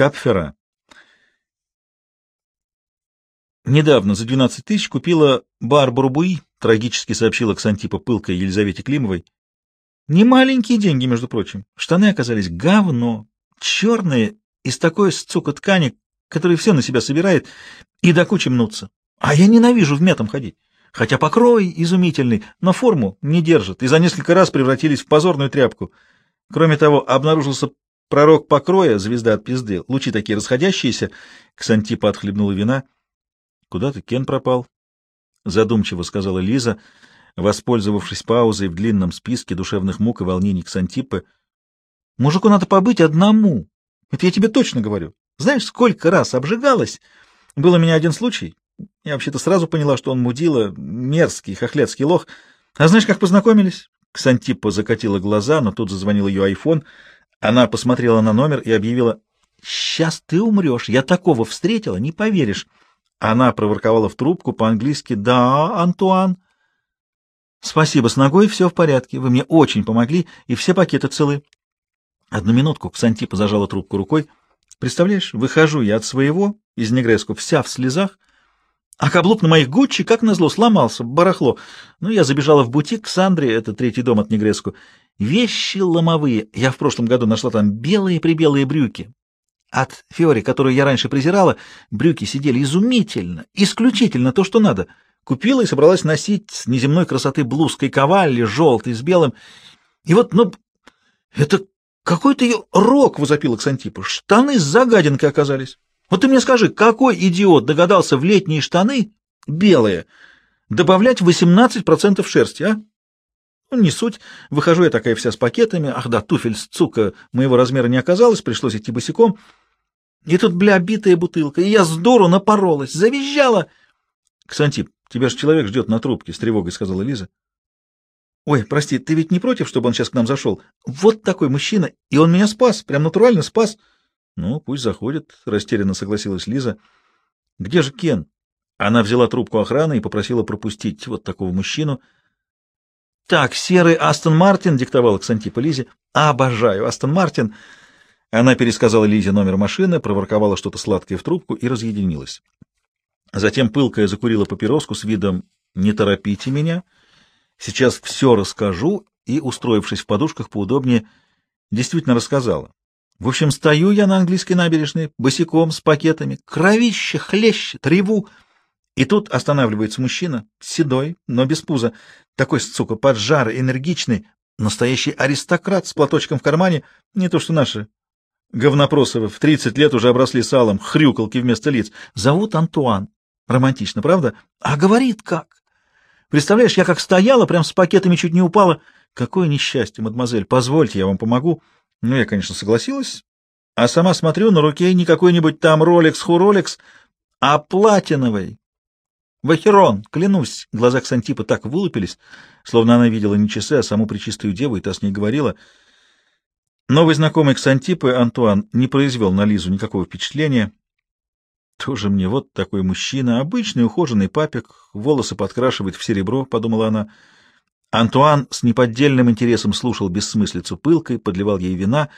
Капфера. Недавно за 12 тысяч купила Барбару Буи, трагически сообщила Ксантипа пылкой Елизавете Климовой. Не маленькие деньги, между прочим. Штаны оказались говно, черные, из такой сцука ткани, который все на себя собирает и до кучи мнутся. А я ненавижу в метом ходить. Хотя покрой изумительный, но форму не держит, и за несколько раз превратились в позорную тряпку. Кроме того, обнаружился пророк покроя, звезда от пизды, лучи такие расходящиеся. Ксантипа отхлебнула вина. — Куда ты, Кен, пропал? — задумчиво сказала Лиза, воспользовавшись паузой в длинном списке душевных мук и волнений Ксантипы. — Мужику надо побыть одному. Это я тебе точно говорю. Знаешь, сколько раз обжигалась? Был у меня один случай. Я вообще-то сразу поняла, что он мудила, мерзкий, хохлядский лох. А знаешь, как познакомились? Ксантипа закатила глаза, но тут зазвонил ее айфон. Она посмотрела на номер и объявила, «Сейчас ты умрешь, я такого встретила, не поверишь». Она проворковала в трубку по-английски, «Да, Антуан». «Спасибо, с ногой все в порядке, вы мне очень помогли, и все пакеты целы». Одну минутку Ксантипа зажала трубку рукой. «Представляешь, выхожу я от своего, из Негреску, вся в слезах, а каблук на моих Гуччи, как назло, сломался, барахло. Ну, я забежала в бутик к Сандре, это третий дом от Негреску. Вещи ломовые. Я в прошлом году нашла там белые-прибелые брюки. От Фиори, которую я раньше презирала, брюки сидели изумительно, исключительно то, что надо. Купила и собралась носить с неземной красоты блузкой кавалли, желтый, с белым. И вот, ну, это какой-то ее рок возопила Ксантипа. Штаны с загадинкой оказались. Вот ты мне скажи, какой идиот догадался в летние штаны, белые, добавлять 18% шерсти, а? Ну, не суть. Выхожу я такая вся с пакетами. Ах да, туфель с цука моего размера не оказалось, пришлось идти босиком. И тут, бля, битая бутылка, и я здорово напоролась, завизжала. — Ксантип, тебя же человек ждет на трубке, — с тревогой сказала Лиза. — Ой, прости, ты ведь не против, чтобы он сейчас к нам зашел? Вот такой мужчина, и он меня спас, прям натурально спас. — ну, пусть заходит, растерянно согласилась Лиза. Где же Кен? Она взяла трубку охраны и попросила пропустить вот такого мужчину. Так, серый Астон Мартин диктовала Ксантипа Лизе. Обожаю Астон Мартин. Она пересказала Лизе номер машины, проворковала что-то сладкое в трубку и разъединилась. Затем пылкая закурила папироску с видом «Не торопите меня, сейчас все расскажу» и, устроившись в подушках поудобнее, действительно рассказала. В общем, стою я на английской набережной, босиком, с пакетами, кровище хлещет, реву. И тут останавливается мужчина, седой, но без пуза, такой, сука, поджарый, энергичный, настоящий аристократ с платочком в кармане, не то что наши. Говнопросовы в тридцать лет уже обросли салом, хрюкалки вместо лиц. Зовут Антуан. Романтично, правда? А говорит как? Представляешь, я как стояла, прям с пакетами чуть не упала. Какое несчастье, мадемуазель, позвольте, я вам помогу. Ну, я, конечно, согласилась, а сама смотрю, на руке не какой-нибудь там Ролекс-хуролекс, а платиновый. Вахерон, клянусь, глаза Ксантипа так вылупились, словно она видела не часы, а саму причистую деву, и та с ней говорила. Новый знакомый Ксантипы, Антуан, не произвел на Лизу никакого впечатления. Тоже мне вот такой мужчина, обычный ухоженный папик, волосы подкрашивает в серебро, — подумала она, — Антуан с неподдельным интересом слушал бессмыслицу пылкой, подливал ей вина,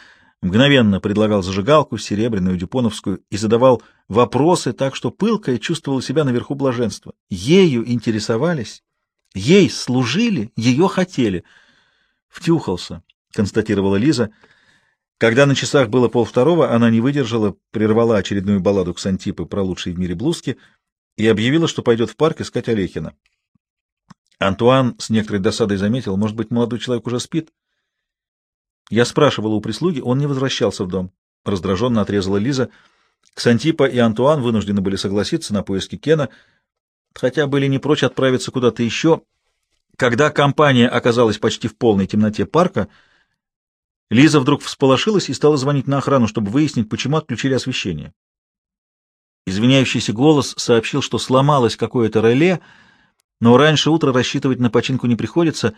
мгновенно предлагал зажигалку, серебряную, дюпоновскую, и задавал вопросы так, что пылкая чувствовала себя наверху блаженства. Ею интересовались, ей служили, ее хотели. «Втюхался», — констатировала Лиза. Когда на часах было полвторого, она не выдержала, прервала очередную балладу Ксантипы про лучшие в мире блузки и объявила, что пойдет в парк искать Олехина. Антуан с некоторой досадой заметил, может быть, молодой человек уже спит? Я спрашивала у прислуги, он не возвращался в дом. Раздраженно отрезала Лиза. Ксантипа и Антуан вынуждены были согласиться на поиски Кена, хотя были не прочь отправиться куда-то еще. Когда компания оказалась почти в полной темноте парка, Лиза вдруг всполошилась и стала звонить на охрану, чтобы выяснить, почему отключили освещение. Извиняющийся голос сообщил, что сломалось какое-то реле — но раньше утра рассчитывать на починку не приходится.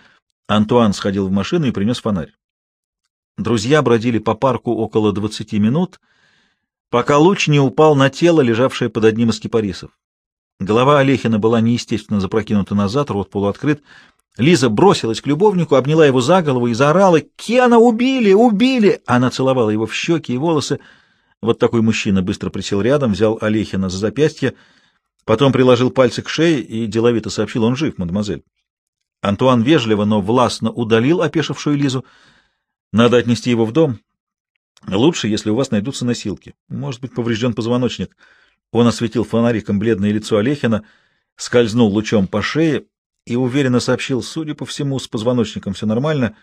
Антуан сходил в машину и принес фонарь. Друзья бродили по парку около двадцати минут, пока луч не упал на тело, лежавшее под одним из кипарисов. Голова Олехина была неестественно запрокинута назад, рот полуоткрыт. Лиза бросилась к любовнику, обняла его за голову и заорала «Кена убили! Убили!» Она целовала его в щеки и волосы. Вот такой мужчина быстро присел рядом, взял Олехина за запястье, потом приложил пальцы к шее и деловито сообщил, он жив, мадемуазель. Антуан вежливо, но властно удалил опешившую Лизу. Надо отнести его в дом. Лучше, если у вас найдутся носилки. Может быть, поврежден позвоночник. Он осветил фонариком бледное лицо Олехина, скользнул лучом по шее и уверенно сообщил, судя по всему, с позвоночником все нормально.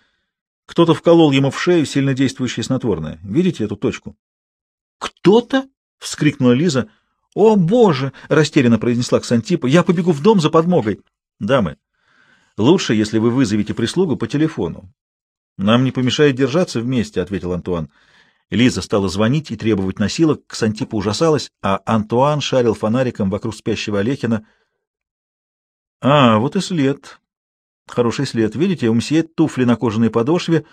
Кто-то вколол ему в шею сильно действующее снотворное. Видите эту точку? «Кто-то?» — вскрикнула Лиза. «О, Боже!» — растерянно произнесла Ксантипа. «Я побегу в дом за подмогой». «Дамы, лучше, если вы вызовете прислугу по телефону. Нам не помешает держаться вместе», — ответил Антуан. Лиза стала звонить и требовать носилок, Ксантипа ужасалась, а Антуан шарил фонариком вокруг спящего Олехина. «А, вот и след. Хороший след. Видите, у мсье туфли на кожаной подошве.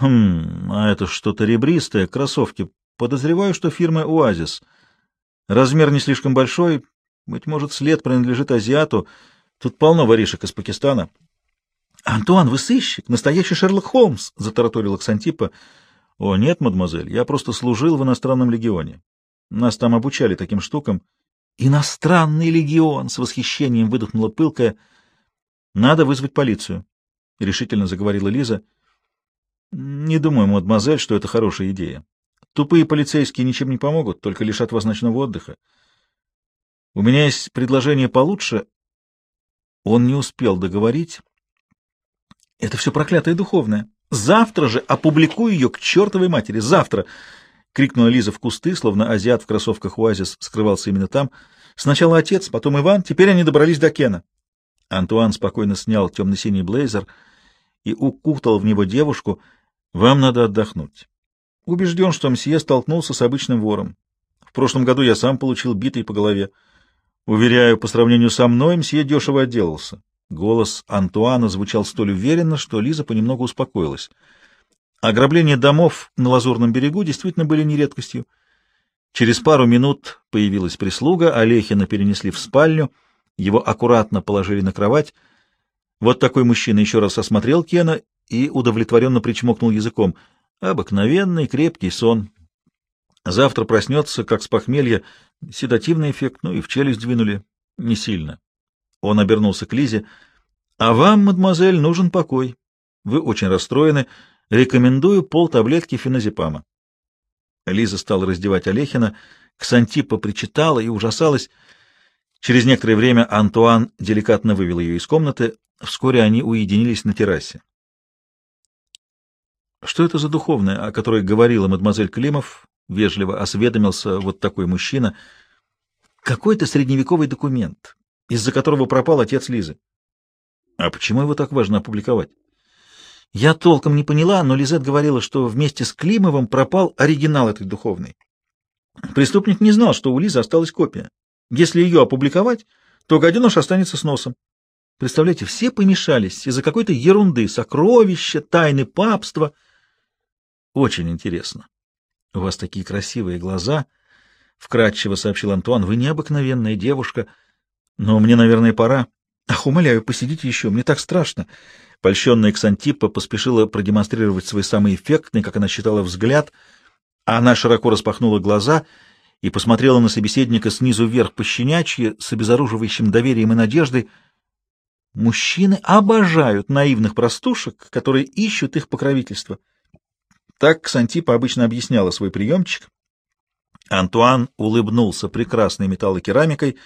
Хм, а это что-то ребристое, кроссовки. Подозреваю, что фирма «Оазис». Размер не слишком большой, быть может, след принадлежит азиату. Тут полно воришек из Пакистана. — Антуан, вы сыщик, настоящий Шерлок Холмс, — затараторила Ксантипа. — О, нет, мадемуазель, я просто служил в иностранном легионе. Нас там обучали таким штукам. — Иностранный легион! — с восхищением выдохнула пылкая. — Надо вызвать полицию, — решительно заговорила Лиза. — Не думаю, мадемуазель, что это хорошая идея. Тупые полицейские ничем не помогут, только лишат вас ночного отдыха. У меня есть предложение получше. Он не успел договорить. Это все проклятое духовное. Завтра же опубликую ее к чертовой матери. Завтра! — крикнула Лиза в кусты, словно азиат в кроссовках «Оазис» скрывался именно там. Сначала отец, потом Иван, теперь они добрались до Кена. Антуан спокойно снял темно-синий блейзер и укутал в него девушку. «Вам надо отдохнуть. Убежден, что мсье столкнулся с обычным вором. В прошлом году я сам получил битый по голове. Уверяю, по сравнению со мной, мсье дешево отделался. Голос Антуана звучал столь уверенно, что Лиза понемногу успокоилась. Ограбления домов на Лазурном берегу действительно были не редкостью. Через пару минут появилась прислуга, Олехина перенесли в спальню, его аккуратно положили на кровать. Вот такой мужчина еще раз осмотрел Кена и удовлетворенно причмокнул языком — Обыкновенный крепкий сон. Завтра проснется, как с похмелья, седативный эффект, ну и в челюсть двинули. Не сильно. Он обернулся к Лизе. — А вам, мадемуазель, нужен покой. Вы очень расстроены. Рекомендую полтаблетки феназепама. Лиза стала раздевать Олехина. Ксантипа причитала и ужасалась. Через некоторое время Антуан деликатно вывел ее из комнаты. Вскоре они уединились на террасе. Что это за духовное, о которой говорила мадемуазель Климов? Вежливо осведомился вот такой мужчина. Какой-то средневековый документ, из-за которого пропал отец Лизы. А почему его так важно опубликовать? Я толком не поняла, но Лизет говорила, что вместе с Климовым пропал оригинал этой духовной. Преступник не знал, что у Лизы осталась копия. Если ее опубликовать, то гаденыш останется с носом. Представляете, все помешались из-за какой-то ерунды, сокровища, тайны папства — очень интересно. У вас такие красивые глаза, — вкратчиво сообщил Антуан. Вы необыкновенная девушка. Но мне, наверное, пора. Ах, умоляю, посидите еще, мне так страшно. Польщенная Ксантипа поспешила продемонстрировать свой самый эффектный, как она считала, взгляд. Она широко распахнула глаза и посмотрела на собеседника снизу вверх по щенячьи, с обезоруживающим доверием и надеждой. Мужчины обожают наивных простушек, которые ищут их покровительство. Так Ксантипа обычно объясняла свой приемчик. Антуан улыбнулся прекрасной металлокерамикой и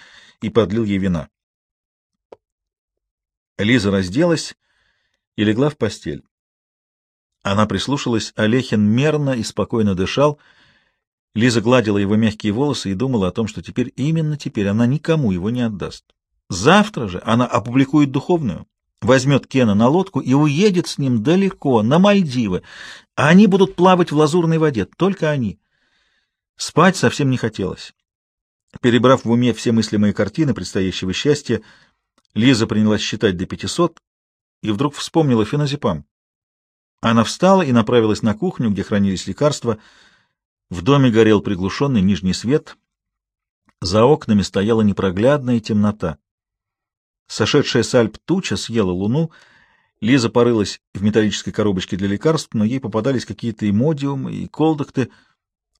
подлил ей вина. Лиза разделась и легла в постель. Она прислушалась, Олехин мерно и спокойно дышал. Лиза гладила его мягкие волосы и думала о том, что теперь, именно теперь, она никому его не отдаст. Завтра же она опубликует духовную, возьмет Кена на лодку и уедет с ним далеко, на Мальдивы, а они будут плавать в лазурной воде, только они. Спать совсем не хотелось. Перебрав в уме все мыслимые картины предстоящего счастья, Лиза принялась считать до пятисот и вдруг вспомнила феназепам. Она встала и направилась на кухню, где хранились лекарства. В доме горел приглушенный нижний свет. За окнами стояла непроглядная темнота. Сошедшая с Альп туча съела луну. Лиза порылась в металлической коробочке для лекарств, но ей попадались какие-то имодиумы и колдокты.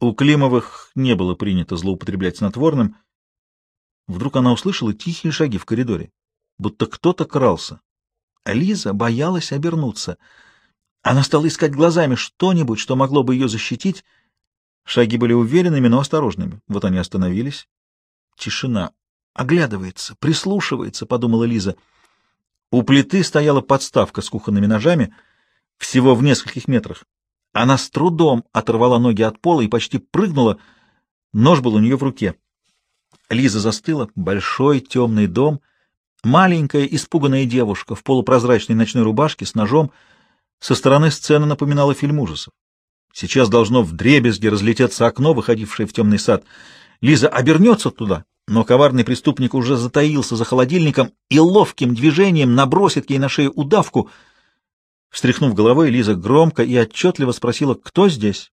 У Климовых не было принято злоупотреблять снотворным. Вдруг она услышала тихие шаги в коридоре, будто кто-то крался. Лиза боялась обернуться. Она стала искать глазами что-нибудь, что могло бы ее защитить. Шаги были уверенными, но осторожными. Вот они остановились. Тишина. Оглядывается, прислушивается, — подумала Лиза. У плиты стояла подставка с кухонными ножами, всего в нескольких метрах. Она с трудом оторвала ноги от пола и почти прыгнула. Нож был у нее в руке. Лиза застыла. Большой темный дом. Маленькая испуганная девушка в полупрозрачной ночной рубашке с ножом. Со стороны сцены напоминала фильм ужасов. Сейчас должно вдребезги разлететься окно, выходившее в темный сад. Лиза обернется туда, но коварный преступник уже затаился за холодильником и ловким движением набросит ей на шею удавку — Встряхнув головой, Лиза громко и отчетливо спросила, кто здесь?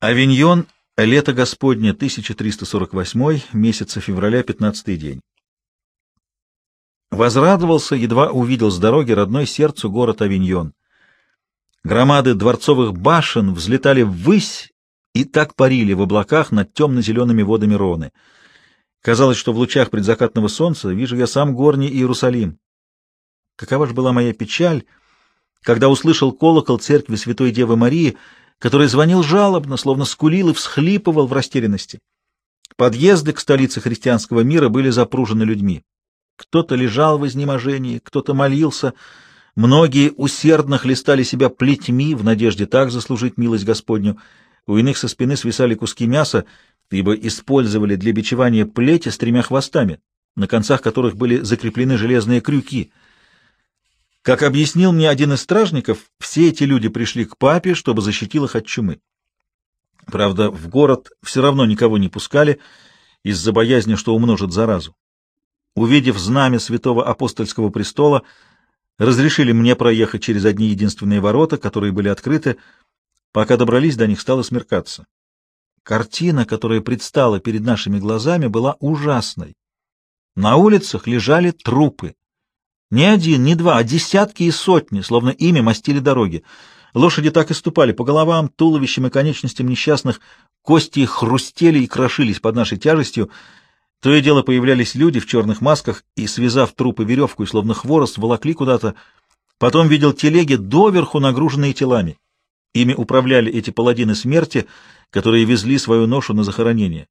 Авиньон, лето Господне, 1348, месяца февраля, 15 день. Возрадовался, едва увидел с дороги родной сердцу город Авиньон. Громады дворцовых башен взлетали ввысь и так парили в облаках над темно-зелеными водами Роны. Казалось, что в лучах предзакатного солнца вижу я сам горний Иерусалим, Какова же была моя печаль, когда услышал колокол церкви Святой Девы Марии, который звонил жалобно, словно скулил и всхлипывал в растерянности. Подъезды к столице христианского мира были запружены людьми. Кто-то лежал в изнеможении, кто-то молился, многие усердно хлестали себя плетьми в надежде так заслужить милость Господню. У иных со спины свисали куски мяса, ибо использовали для бичевания плети с тремя хвостами, на концах которых были закреплены железные крюки — как объяснил мне один из стражников, все эти люди пришли к папе, чтобы защитил их от чумы. Правда, в город все равно никого не пускали из-за боязни, что умножат заразу. Увидев знамя святого апостольского престола, разрешили мне проехать через одни единственные ворота, которые были открыты. Пока добрались до них, стало смеркаться. Картина, которая предстала перед нашими глазами, была ужасной. На улицах лежали трупы. Не один, не два, а десятки и сотни, словно ими мастили дороги. Лошади так и ступали по головам, туловищам и конечностям несчастных, кости хрустели и крошились под нашей тяжестью. То и дело появлялись люди в черных масках и, связав трупы веревку словно хворост, волокли куда-то. Потом видел телеги, доверху нагруженные телами. Ими управляли эти паладины смерти, которые везли свою ношу на захоронение.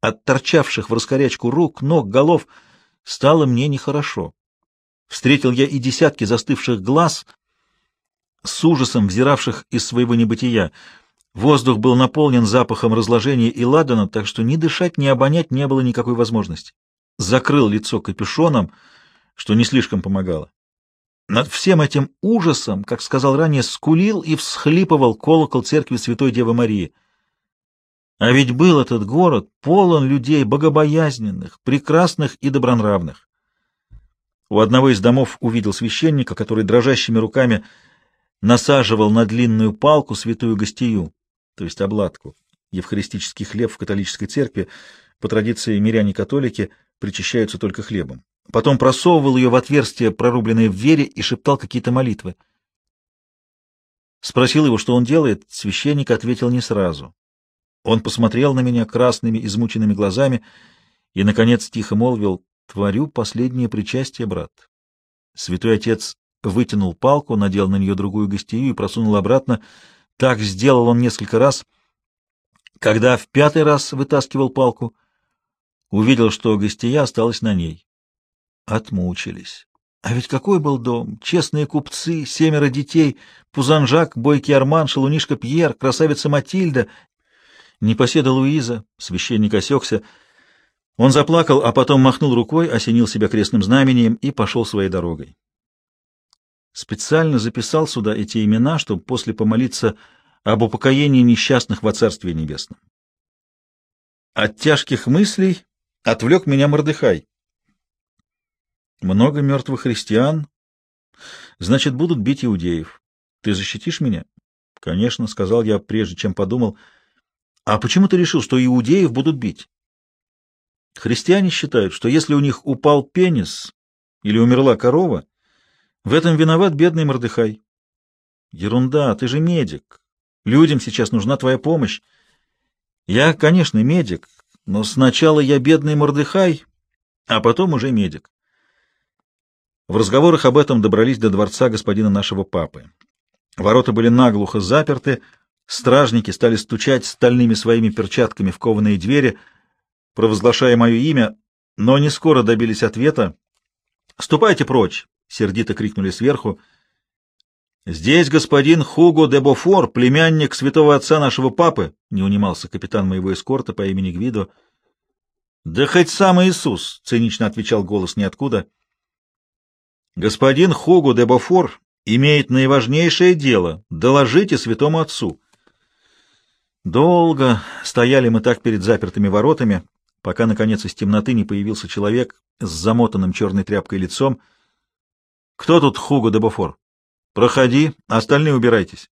От торчавших в раскорячку рук, ног, голов стало мне нехорошо. Встретил я и десятки застывших глаз, с ужасом взиравших из своего небытия. Воздух был наполнен запахом разложения и ладана, так что ни дышать, ни обонять не было никакой возможности. Закрыл лицо капюшоном, что не слишком помогало. Над всем этим ужасом, как сказал ранее, скулил и всхлипывал колокол церкви Святой Девы Марии. А ведь был этот город полон людей богобоязненных, прекрасных и добронравных. У одного из домов увидел священника, который дрожащими руками насаживал на длинную палку святую гостию, то есть обладку. Евхаристический хлеб в католической церкви, по традиции миряне-католики, причащаются только хлебом. Потом просовывал ее в отверстие, прорубленное в вере, и шептал какие-то молитвы. Спросил его, что он делает, священник ответил не сразу. Он посмотрел на меня красными, измученными глазами и, наконец, тихо молвил, Творю последнее причастие, брат. Святой отец вытянул палку, надел на нее другую гостию и просунул обратно. Так сделал он несколько раз. Когда в пятый раз вытаскивал палку, увидел, что гостия осталась на ней. Отмучились. А ведь какой был дом! Честные купцы, семеро детей, Пузанжак, бойкий Арман, шалунишка Пьер, красавица Матильда, непоседа Луиза, священник осекся — он заплакал, а потом махнул рукой, осенил себя крестным знамением и пошел своей дорогой. Специально записал сюда эти имена, чтобы после помолиться об упокоении несчастных во Царстве Небесном. От тяжких мыслей отвлек меня Мордыхай. Много мертвых христиан, значит, будут бить иудеев. Ты защитишь меня? Конечно, — сказал я, прежде чем подумал. А почему ты решил, что иудеев будут бить? Христиане считают, что если у них упал пенис или умерла корова, в этом виноват бедный Мордыхай. Ерунда, ты же медик. Людям сейчас нужна твоя помощь. Я, конечно, медик, но сначала я бедный Мордыхай, а потом уже медик. В разговорах об этом добрались до дворца господина нашего папы. Ворота были наглухо заперты, стражники стали стучать стальными своими перчатками в кованые двери, провозглашая мое имя, но не скоро добились ответа. «Ступайте прочь!» — сердито крикнули сверху. «Здесь господин Хуго де Бофор, племянник святого отца нашего папы», — не унимался капитан моего эскорта по имени Гвидо. «Да хоть сам Иисус», — цинично отвечал голос ниоткуда. «Господин Хуго де Бофор имеет наиважнейшее дело. Доложите святому отцу». Долго стояли мы так перед запертыми воротами, пока, наконец, из темноты не появился человек с замотанным черной тряпкой лицом. «Кто тут Хуго де Бофор?» «Проходи, остальные убирайтесь».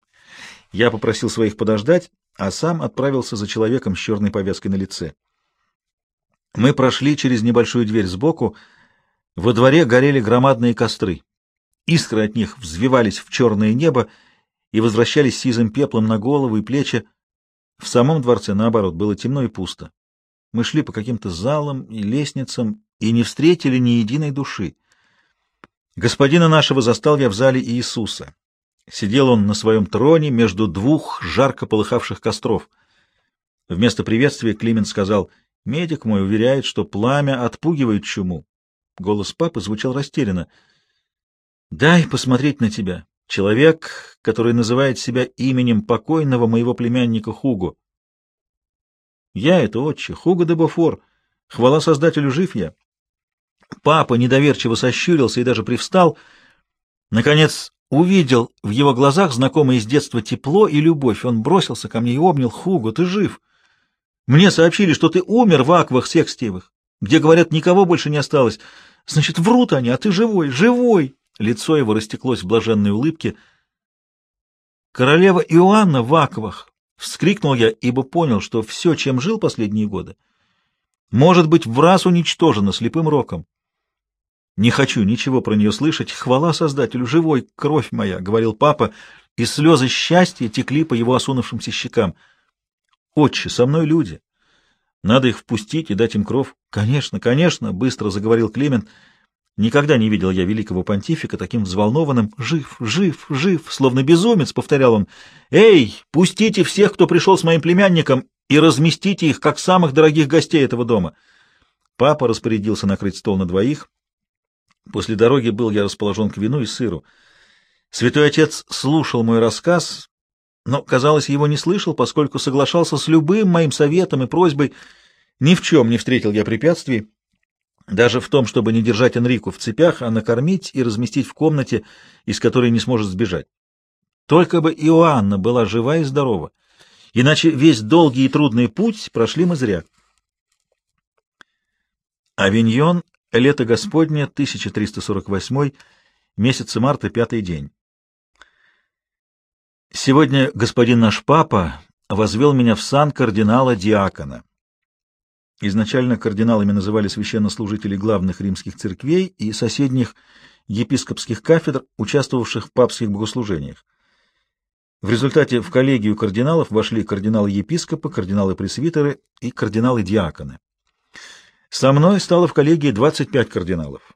Я попросил своих подождать, а сам отправился за человеком с черной повязкой на лице. Мы прошли через небольшую дверь сбоку. Во дворе горели громадные костры. Искры от них взвивались в черное небо и возвращались сизым пеплом на голову и плечи. В самом дворце, наоборот, было темно и пусто. Мы шли по каким-то залам и лестницам и не встретили ни единой души. Господина нашего застал я в зале Иисуса. Сидел он на своем троне между двух жарко полыхавших костров. Вместо приветствия Климент сказал, «Медик мой уверяет, что пламя отпугивает чуму». Голос папы звучал растерянно. «Дай посмотреть на тебя, человек, который называет себя именем покойного моего племянника Хуго». «Я это, отче, Хуго де Бофор. Хвала Создателю, жив я». Папа недоверчиво сощурился и даже привстал. Наконец увидел в его глазах знакомое с детства тепло и любовь. Он бросился ко мне и обнял. «Хуго, ты жив! Мне сообщили, что ты умер в аквах секстиевых, где, говорят, никого больше не осталось. Значит, врут они, а ты живой, живой!» Лицо его растеклось в блаженной улыбке. «Королева Иоанна в аквах!» — вскрикнул я, ибо понял, что все, чем жил последние годы, может быть в раз уничтожено слепым роком. Не хочу ничего про нее слышать. Хвала Создателю, живой, кровь моя, — говорил папа, и слезы счастья текли по его осунувшимся щекам. Отче, со мной люди. Надо их впустить и дать им кров. Конечно, конечно, — быстро заговорил Климент. Никогда не видел я великого понтифика таким взволнованным. Жив, жив, жив, словно безумец, — повторял он. Эй, пустите всех, кто пришел с моим племянником, и разместите их, как самых дорогих гостей этого дома. Папа распорядился накрыть стол на двоих. После дороги был я расположен к вину и сыру. Святой Отец слушал мой рассказ, но, казалось, его не слышал, поскольку соглашался с любым моим советом и просьбой. Ни в чем не встретил я препятствий, даже в том, чтобы не держать Энрику в цепях, а накормить и разместить в комнате, из которой не сможет сбежать. Только бы Иоанна была жива и здорова, иначе весь долгий и трудный путь прошли мы зря. Авиньон Лето Господне, 1348, месяц марта, пятый день. Сегодня господин наш папа возвел меня в сан кардинала-диакона. Изначально кардиналами называли священнослужителей главных римских церквей и соседних епископских кафедр, участвовавших в папских богослужениях. В результате в коллегию кардиналов вошли кардиналы-епископы, кардиналы-пресвитеры и кардиналы-диаконы. Со мной стало в коллегии 25 кардиналов.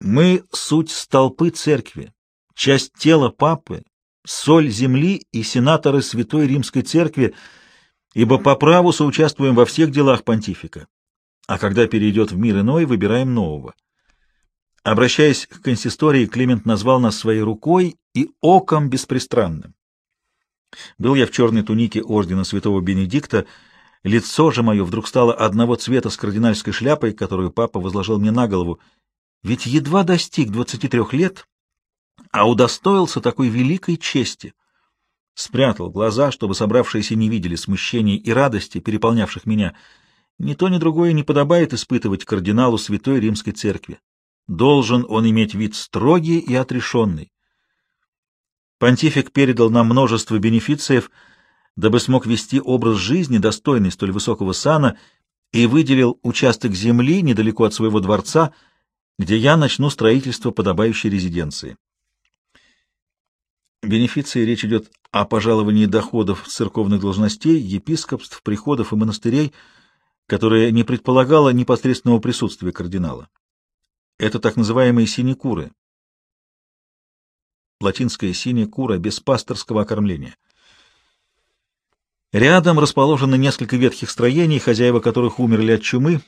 Мы — суть столпы церкви, часть тела папы, соль земли и сенаторы Святой Римской Церкви, ибо по праву соучаствуем во всех делах понтифика, а когда перейдет в мир иной, выбираем нового. Обращаясь к консистории, Климент назвал нас своей рукой и оком беспристранным. Был я в черной тунике ордена святого Бенедикта, Лицо же мое вдруг стало одного цвета с кардинальской шляпой, которую папа возложил мне на голову. Ведь едва достиг двадцати трех лет, а удостоился такой великой чести. Спрятал глаза, чтобы собравшиеся не видели смущений и радости, переполнявших меня. Ни то, ни другое не подобает испытывать кардиналу Святой Римской Церкви. Должен он иметь вид строгий и отрешенный. Понтифик передал нам множество бенефициев — дабы смог вести образ жизни, достойный столь высокого сана, и выделил участок земли недалеко от своего дворца, где я начну строительство подобающей резиденции. Бенефиции речь идет о пожаловании доходов церковных должностей, епископств, приходов и монастырей, которое не предполагало непосредственного присутствия кардинала. Это так называемые синекуры. Латинская синекура без пасторского окормления. Рядом расположены несколько ветхих строений, хозяева которых умерли от чумы.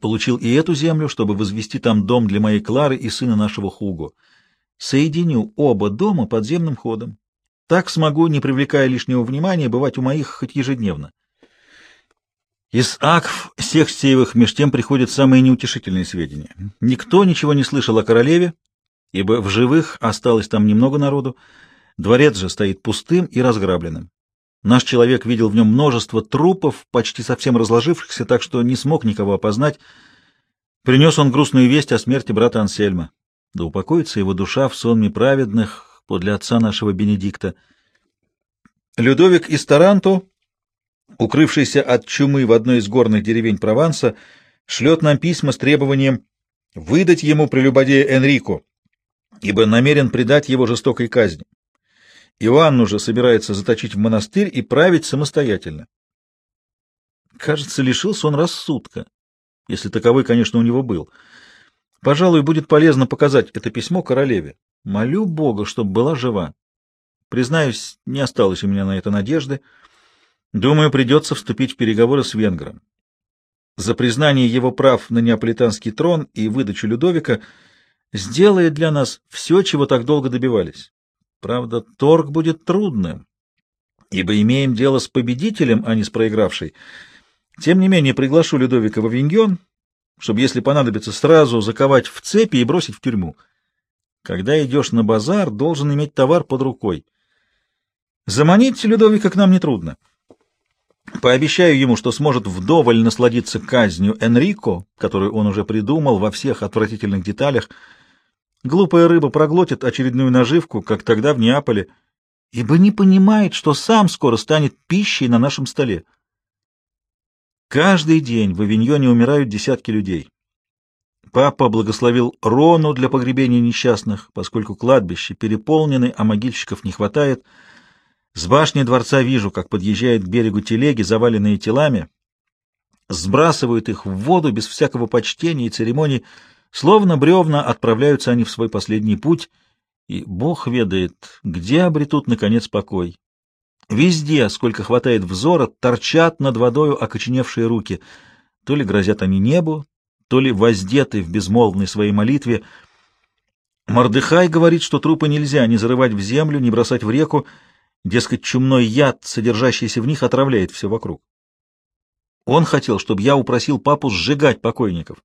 Получил и эту землю, чтобы возвести там дом для моей Клары и сына нашего Хуго. Соединю оба дома подземным ходом. Так смогу, не привлекая лишнего внимания, бывать у моих хоть ежедневно. Из акв Сехстеевых меж тем приходят самые неутешительные сведения. Никто ничего не слышал о королеве, ибо в живых осталось там немного народу. Дворец же стоит пустым и разграбленным. Наш человек видел в нем множество трупов, почти совсем разложившихся, так что не смог никого опознать. Принес он грустную весть о смерти брата Ансельма. Да упокоится его душа в сонме праведных подле отца нашего Бенедикта. Людовик из Таранто, укрывшийся от чумы в одной из горных деревень Прованса, шлет нам письма с требованием выдать ему прелюбодея Энрико, ибо намерен предать его жестокой казни. Иоанн же собирается заточить в монастырь и править самостоятельно. Кажется, лишился он рассудка, если таковой, конечно, у него был. Пожалуй, будет полезно показать это письмо королеве. Молю Бога, чтобы была жива. Признаюсь, не осталось у меня на это надежды. Думаю, придется вступить в переговоры с венгром. За признание его прав на неаполитанский трон и выдачу Людовика сделает для нас все, чего так долго добивались. Правда, торг будет трудным, ибо имеем дело с победителем, а не с проигравшей. Тем не менее, приглашу Людовика в Авиньон, чтобы, если понадобится, сразу заковать в цепи и бросить в тюрьму. Когда идешь на базар, должен иметь товар под рукой. Заманить Людовика к нам нетрудно. Пообещаю ему, что сможет вдоволь насладиться казнью Энрико, которую он уже придумал во всех отвратительных деталях, Глупая рыба проглотит очередную наживку, как тогда в Неаполе, ибо не понимает, что сам скоро станет пищей на нашем столе. Каждый день в Авиньоне умирают десятки людей. Папа благословил Рону для погребения несчастных, поскольку кладбище переполнены, а могильщиков не хватает. С башни дворца вижу, как подъезжает к берегу телеги, заваленные телами, сбрасывают их в воду без всякого почтения и церемоний, Словно бревна отправляются они в свой последний путь, и Бог ведает, где обретут, наконец, покой. Везде, сколько хватает взора, торчат над водою окоченевшие руки. То ли грозят они небу, то ли воздеты в безмолвной своей молитве. Мордыхай говорит, что трупы нельзя ни зарывать в землю, ни бросать в реку, дескать, чумной яд, содержащийся в них, отравляет все вокруг. Он хотел, чтобы я упросил папу сжигать покойников.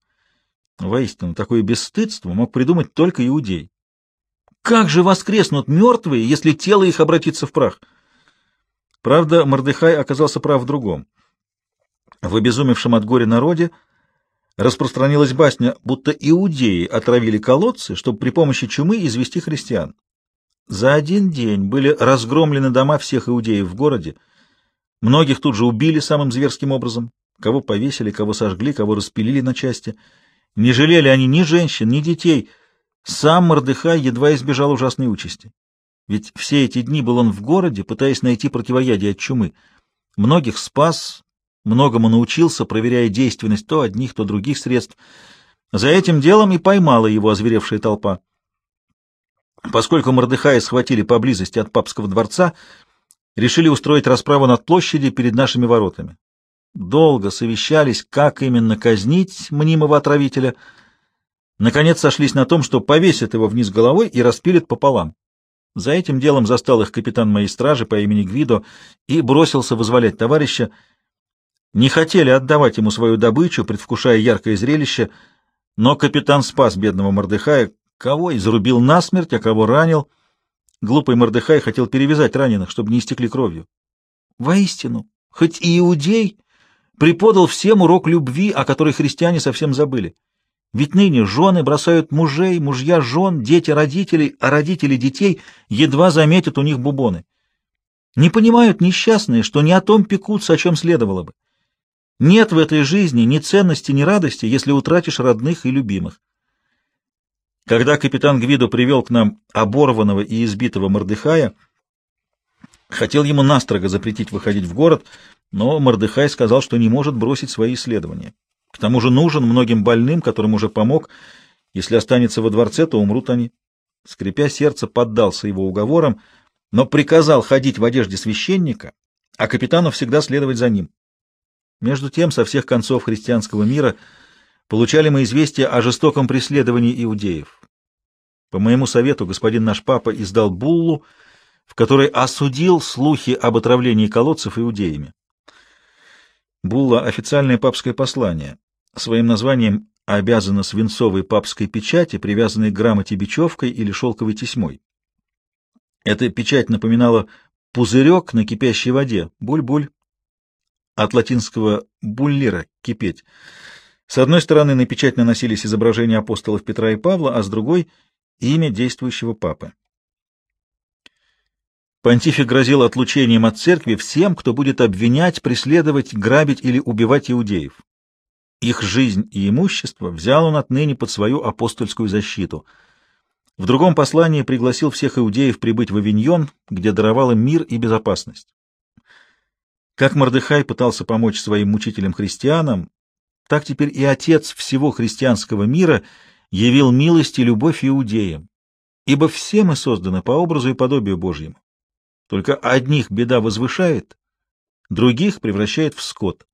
Воистину, такое бесстыдство мог придумать только иудей. Как же воскреснут мертвые, если тело их обратится в прах? Правда, Мордыхай оказался прав в другом. В обезумевшем от горя народе распространилась басня, будто иудеи отравили колодцы, чтобы при помощи чумы извести христиан. За один день были разгромлены дома всех иудеев в городе, многих тут же убили самым зверским образом, кого повесили, кого сожгли, кого распилили на части — не жалели они ни женщин, ни детей. Сам Мордыхай едва избежал ужасной участи. Ведь все эти дни был он в городе, пытаясь найти противоядие от чумы. Многих спас, многому научился, проверяя действенность то одних, то других средств. За этим делом и поймала его озверевшая толпа. Поскольку Мордыхая схватили поблизости от папского дворца, решили устроить расправу над площади перед нашими воротами. Долго совещались, как именно казнить мнимого отравителя. Наконец сошлись на том, что повесят его вниз головой и распилят пополам. За этим делом застал их капитан моей стражи по имени Гвидо и бросился вызволять товарища. Не хотели отдавать ему свою добычу, предвкушая яркое зрелище, но капитан спас бедного Мордыхая, кого и зарубил насмерть, а кого ранил. Глупый Мордыхай хотел перевязать раненых, чтобы не истекли кровью. Воистину, хоть и иудей, преподал всем урок любви, о которой христиане совсем забыли. Ведь ныне жены бросают мужей, мужья жен, дети родителей, а родители детей едва заметят у них бубоны. Не понимают несчастные, что не о том пекутся, о чем следовало бы. Нет в этой жизни ни ценности, ни радости, если утратишь родных и любимых. Когда капитан Гвидо привел к нам оборванного и избитого Мордыхая, хотел ему настрого запретить выходить в город, но Мордыхай сказал, что не может бросить свои исследования. К тому же нужен многим больным, которым уже помог. Если останется во дворце, то умрут они. Скрипя сердце, поддался его уговорам, но приказал ходить в одежде священника, а капитану всегда следовать за ним. Между тем, со всех концов христианского мира получали мы известия о жестоком преследовании иудеев. По моему совету господин наш папа издал буллу, в которой осудил слухи об отравлении колодцев иудеями. Булла — официальное папское послание. Своим названием обязана свинцовой папской печати, привязанной к грамоте бечевкой или шелковой тесьмой. Эта печать напоминала пузырек на кипящей воде, буль-буль, от латинского «буллира» — кипеть. С одной стороны на печать наносились изображения апостолов Петра и Павла, а с другой — имя действующего папы. Понтифик грозил отлучением от церкви всем, кто будет обвинять, преследовать, грабить или убивать иудеев. Их жизнь и имущество взял он отныне под свою апостольскую защиту. В другом послании пригласил всех иудеев прибыть в Авиньон, где даровал им мир и безопасность. Как Мордыхай пытался помочь своим мучителям-христианам, так теперь и Отец всего христианского мира явил милость и любовь иудеям, ибо все мы созданы по образу и подобию Божьему. Только одних беда возвышает, других превращает в скот.